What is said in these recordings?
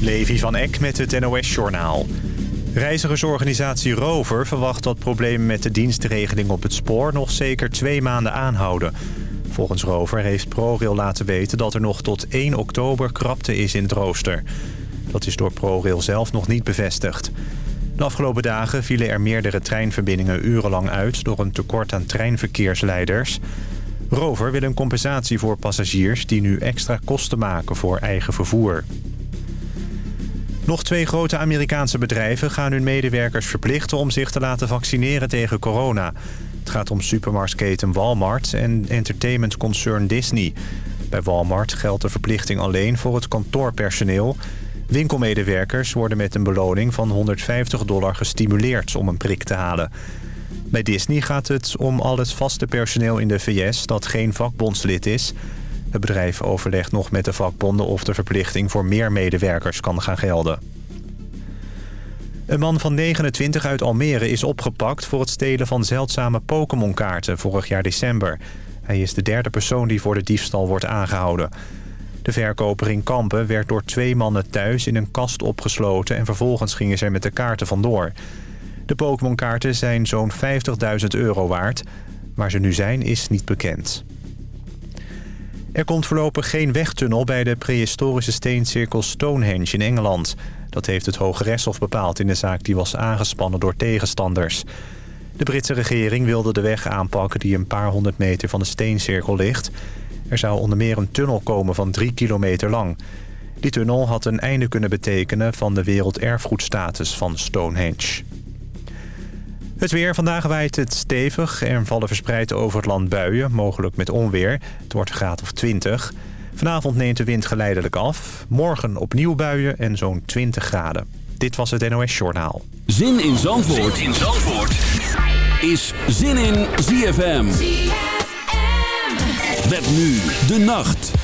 Levi van Eck met het NOS-journaal. Reizigersorganisatie Rover verwacht dat problemen met de dienstregeling op het spoor... nog zeker twee maanden aanhouden. Volgens Rover heeft ProRail laten weten dat er nog tot 1 oktober krapte is in het rooster. Dat is door ProRail zelf nog niet bevestigd. De afgelopen dagen vielen er meerdere treinverbindingen urenlang uit... door een tekort aan treinverkeersleiders... Rover wil een compensatie voor passagiers die nu extra kosten maken voor eigen vervoer. Nog twee grote Amerikaanse bedrijven gaan hun medewerkers verplichten om zich te laten vaccineren tegen corona. Het gaat om supermarktketen Walmart en entertainmentconcern Disney. Bij Walmart geldt de verplichting alleen voor het kantoorpersoneel. Winkelmedewerkers worden met een beloning van 150 dollar gestimuleerd om een prik te halen. Bij Disney gaat het om al het vaste personeel in de VS dat geen vakbondslid is. Het bedrijf overlegt nog met de vakbonden of de verplichting voor meer medewerkers kan gaan gelden. Een man van 29 uit Almere is opgepakt voor het stelen van zeldzame Pokémon-kaarten vorig jaar december. Hij is de derde persoon die voor de diefstal wordt aangehouden. De verkoper in Kampen werd door twee mannen thuis in een kast opgesloten... en vervolgens gingen ze met de kaarten vandoor. De Pokémon-kaarten zijn zo'n 50.000 euro waard. Waar ze nu zijn is niet bekend. Er komt voorlopig geen wegtunnel bij de prehistorische steencirkel Stonehenge in Engeland. Dat heeft het Hoge Rechtshof bepaald in de zaak die was aangespannen door tegenstanders. De Britse regering wilde de weg aanpakken die een paar honderd meter van de steencirkel ligt. Er zou onder meer een tunnel komen van drie kilometer lang. Die tunnel had een einde kunnen betekenen van de werelderfgoedstatus van Stonehenge. Het weer. Vandaag waait het stevig en vallen verspreid over het land buien, mogelijk met onweer. Het wordt een graad of 20. Vanavond neemt de wind geleidelijk af. Morgen opnieuw buien en zo'n 20 graden. Dit was het NOS Journaal. Zin in Zandvoort, zin in Zandvoort. is Zin in ZFM. ZFM. Met nu de nacht.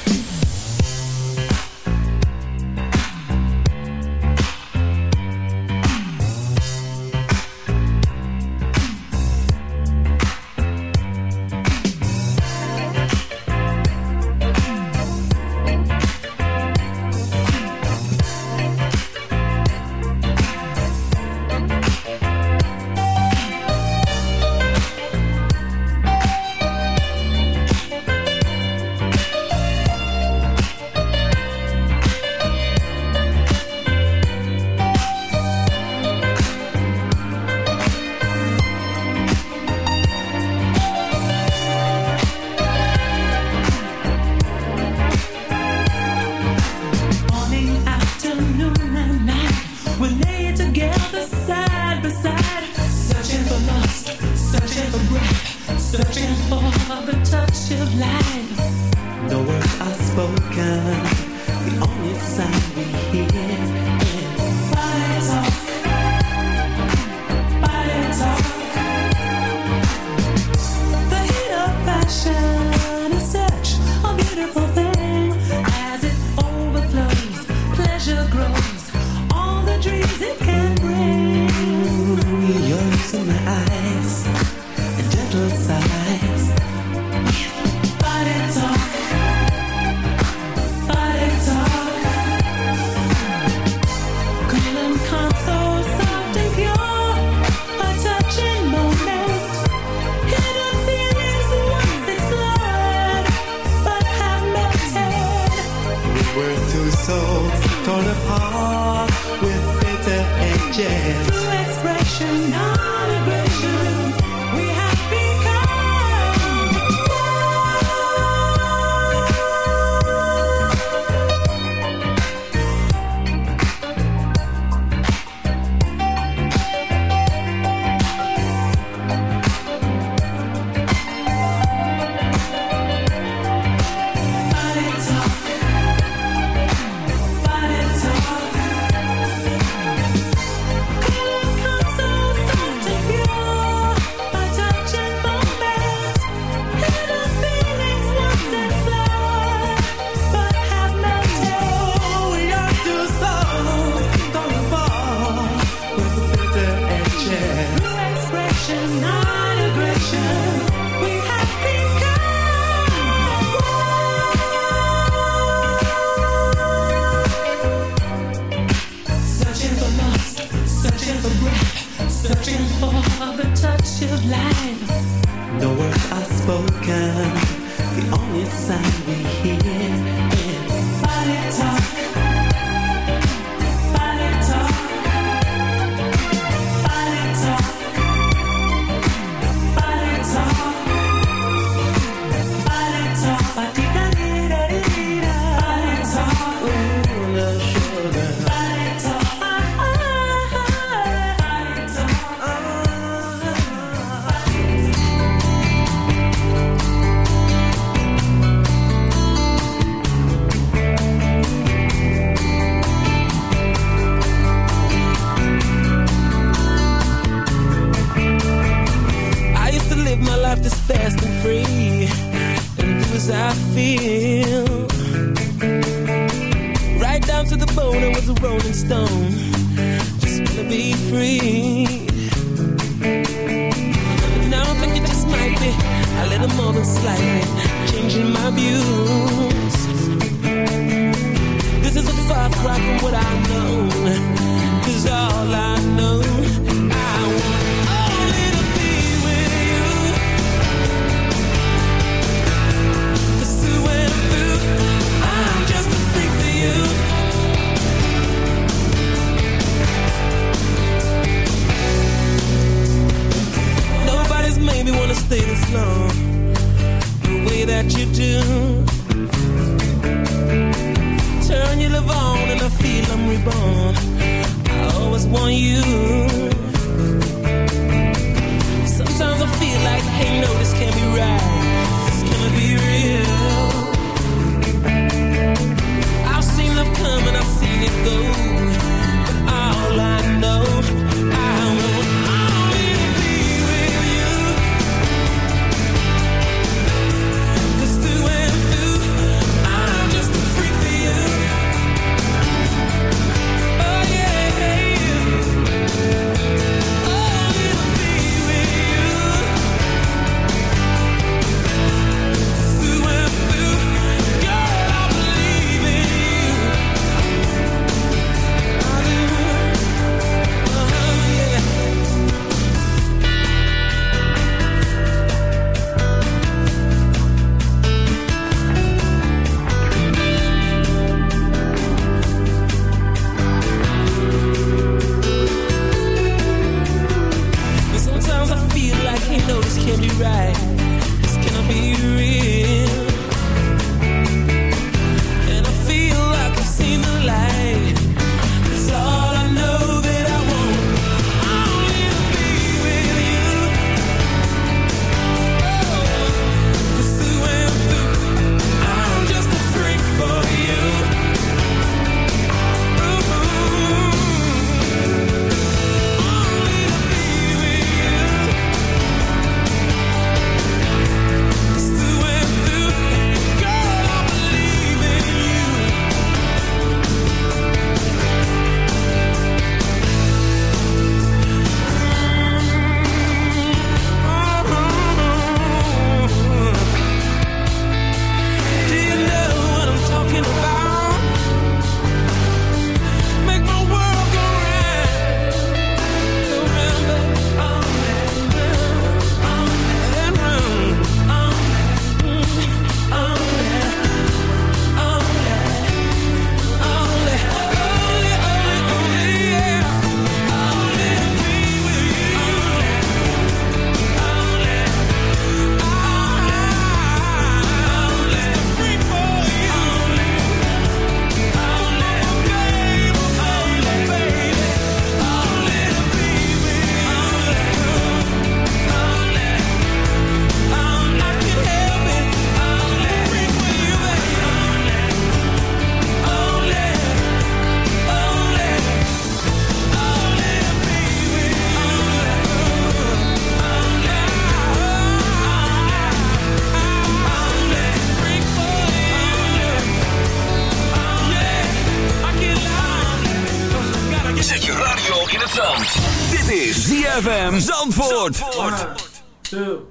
One, two,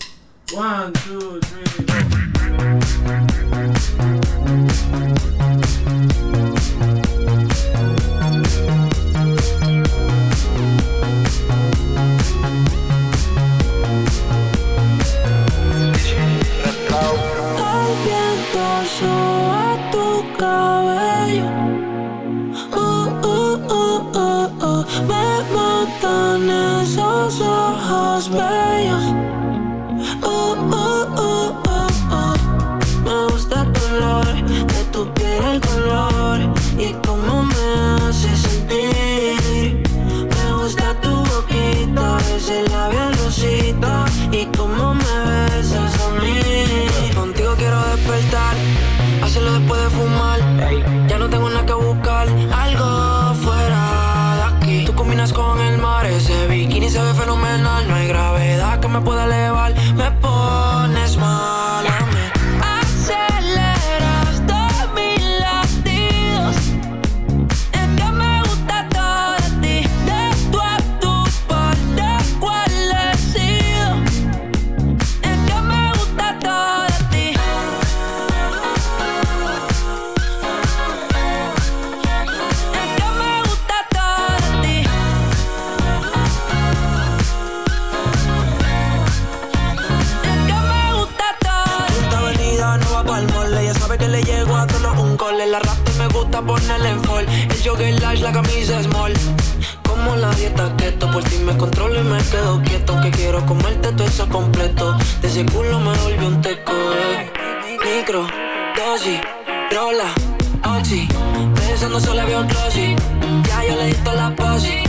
one, two, three. La rap me gusta ponerle en fall. El jogger lash, la camisa small. Como la dieta keto, por ti me controlo y me quedo quieto. Que quiero comerte todo eso completo. De ese culo me volvió un teco. Eh. Micro, dosis, rola, oxi. Pensando solo había otro sí. Ya yo le di la posi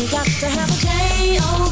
You got to have a J-O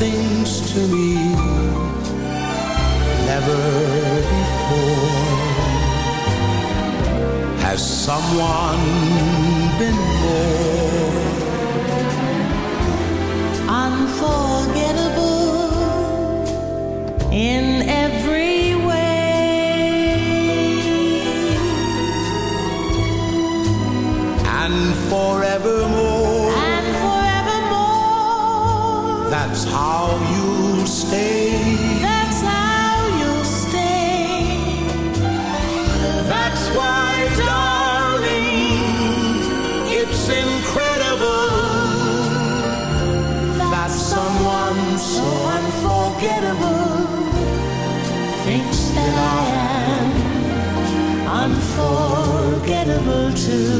things to me never before. Has someone been more able to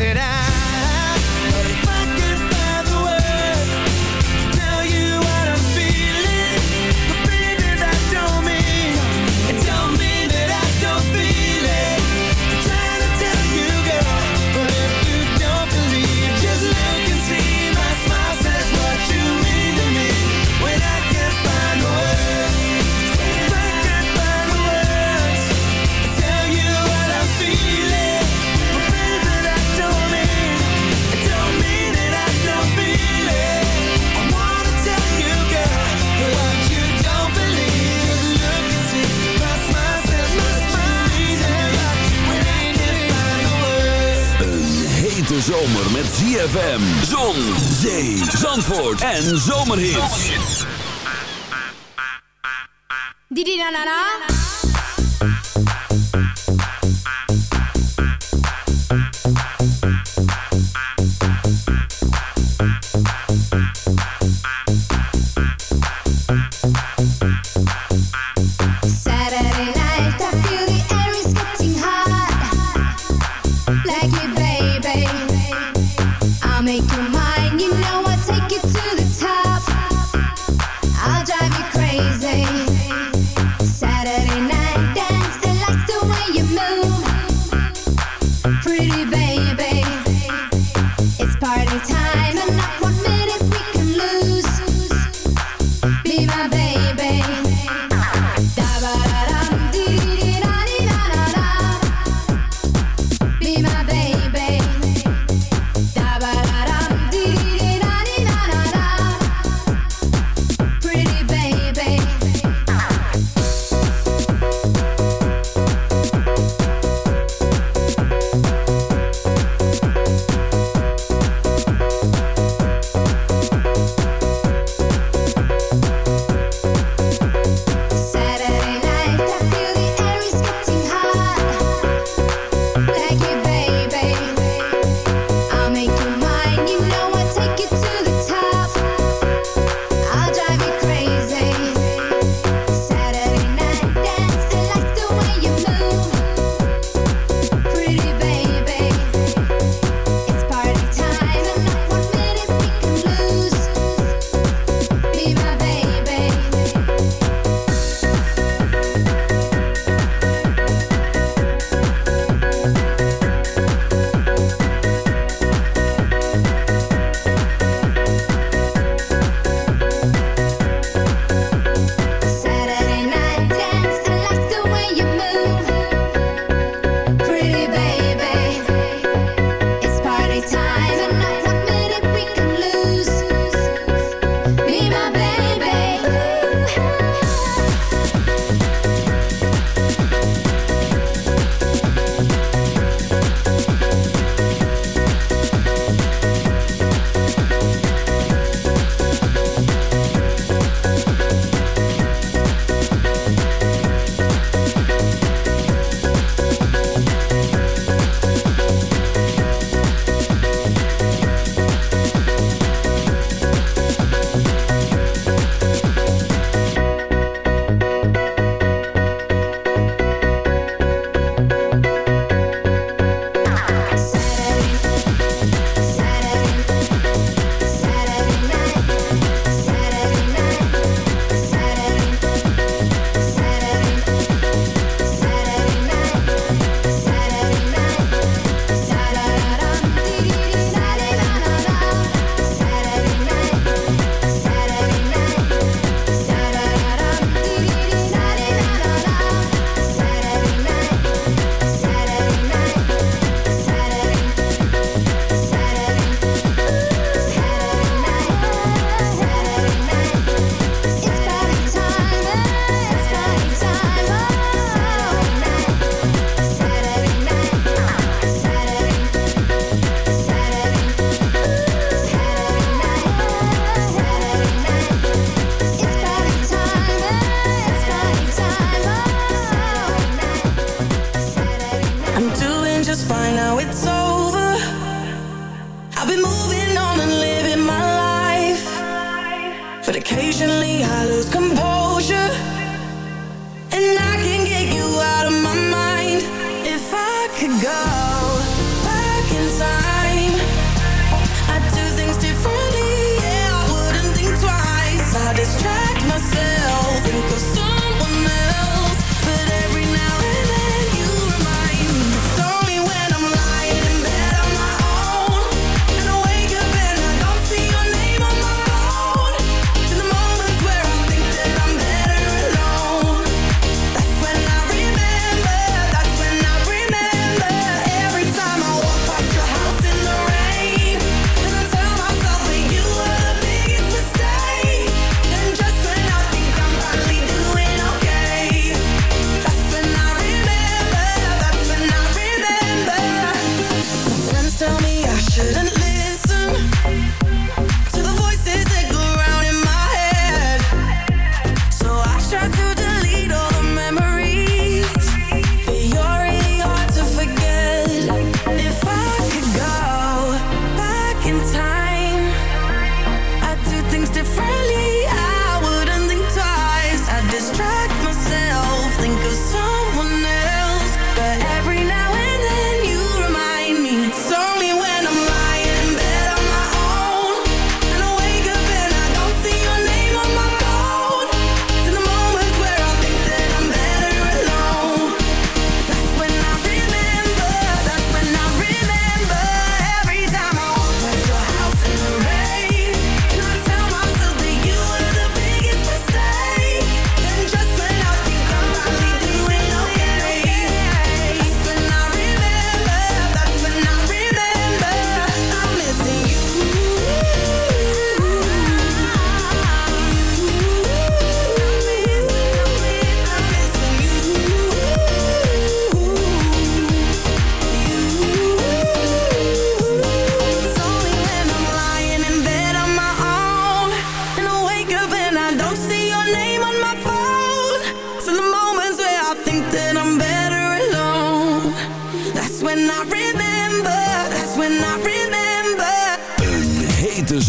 zomer met ZFM, zon, zee, zandvoort en zomerhit. Didi na na na.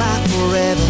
My forever.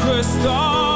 crystal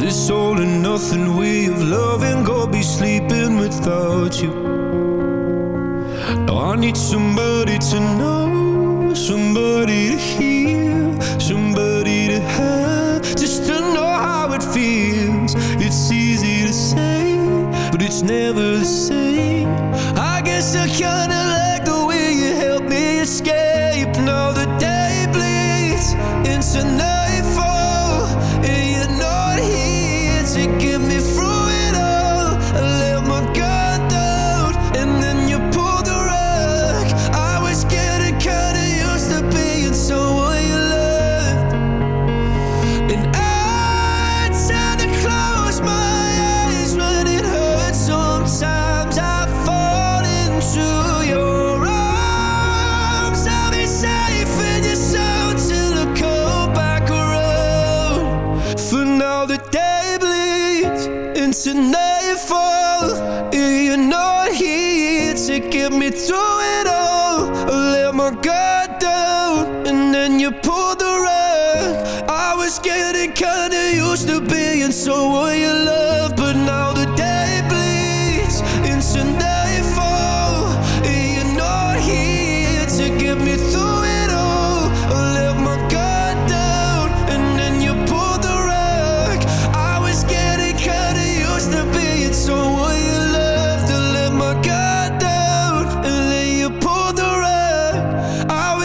This all or nothing way of loving Go be sleeping without you. Now I need somebody to know Somebody to hear Somebody to have Just to know how it feels. It's easy to say But it's never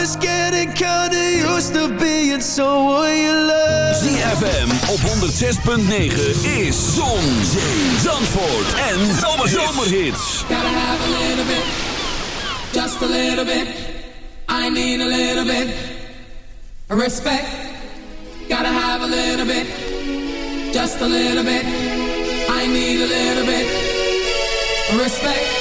was getting kinda used to being someone you love. ZFM op 106.9 is Zon, Zee, Zandvoort en Zomerhits. Gotta have a little bit, just a little bit. I need a little bit, respect. Gotta have a little bit, just a little bit. I need a little bit, respect.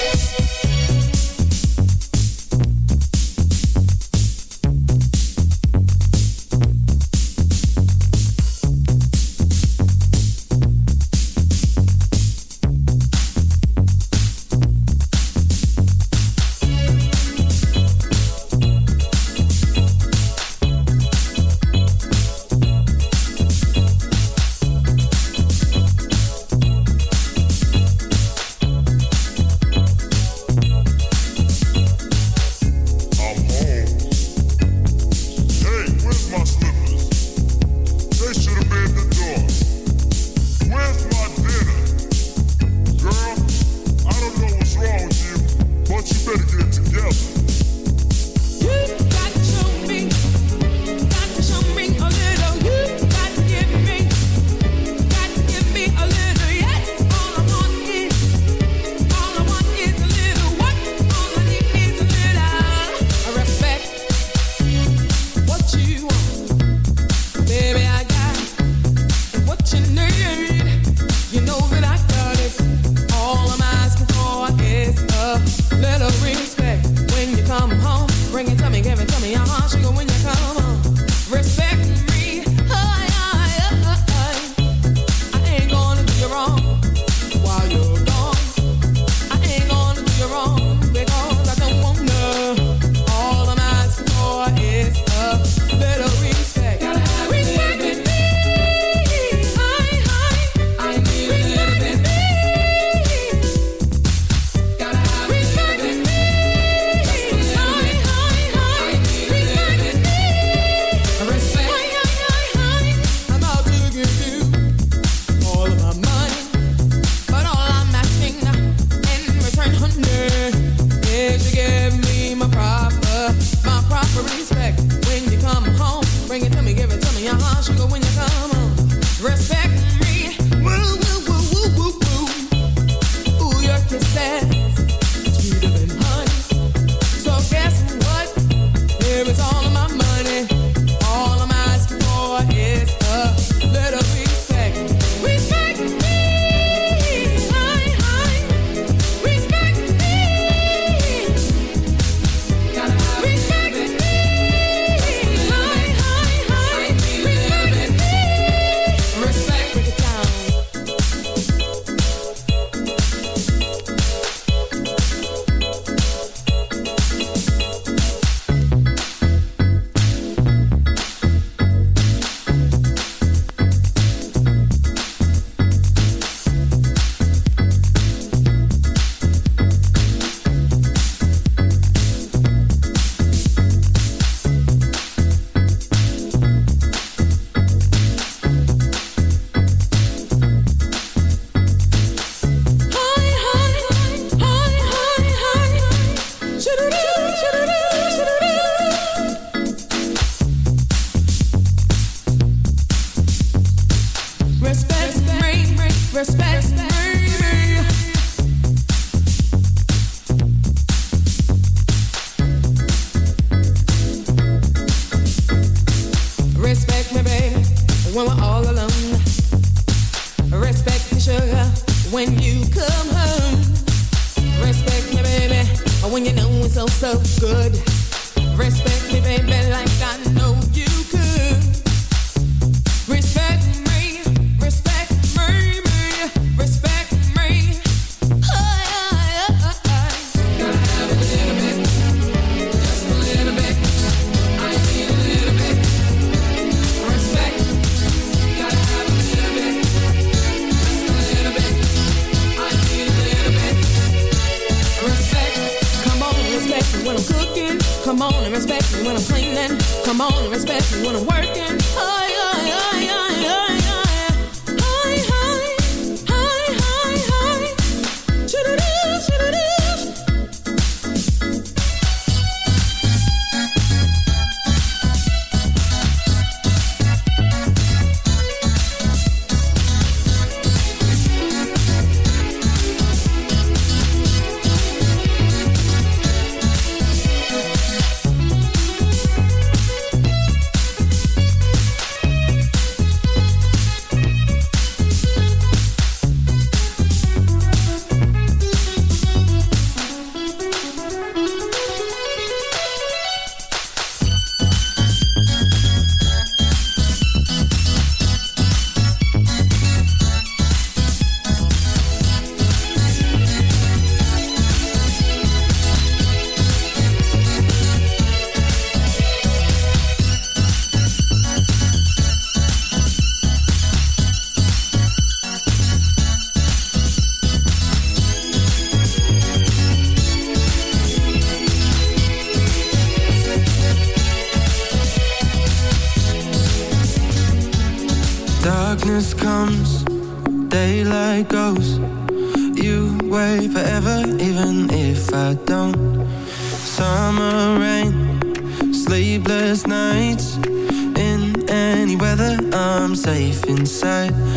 life inside.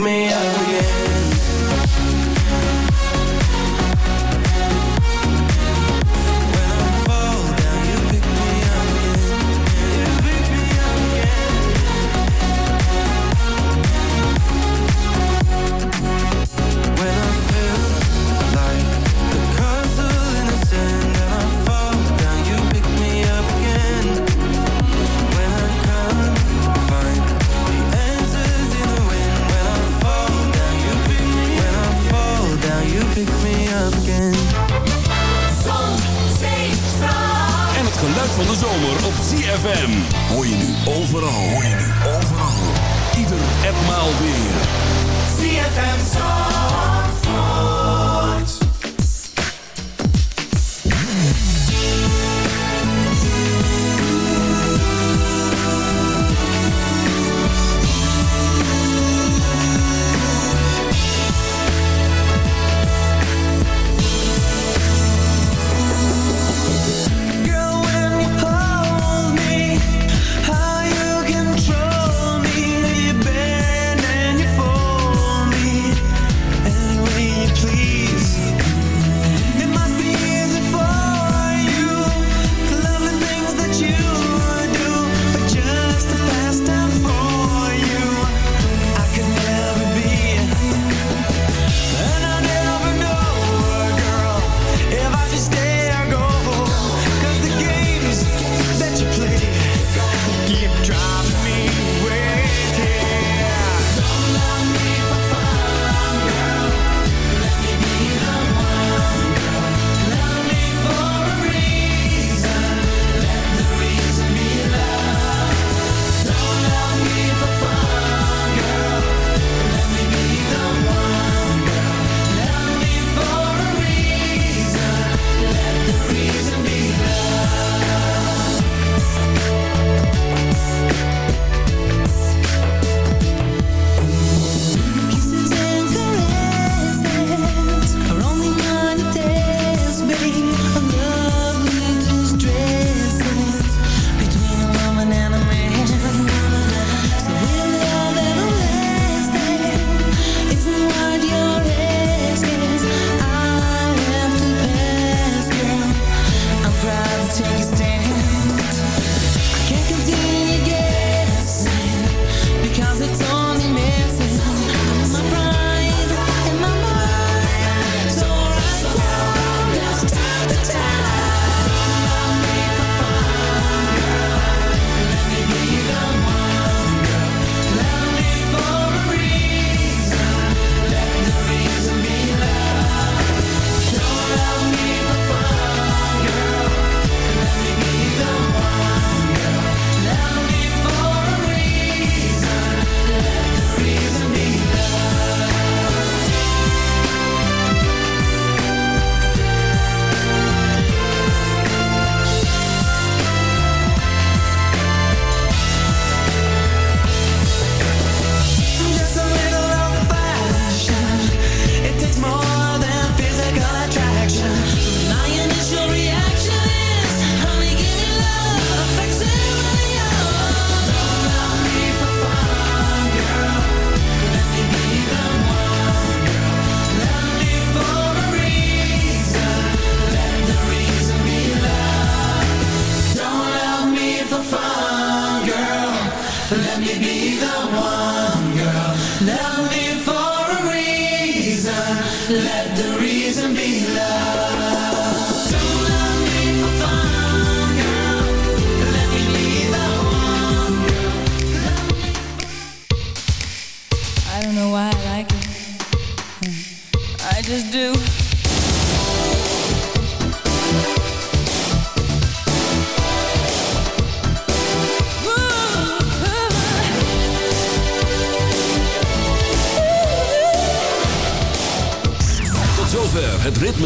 me up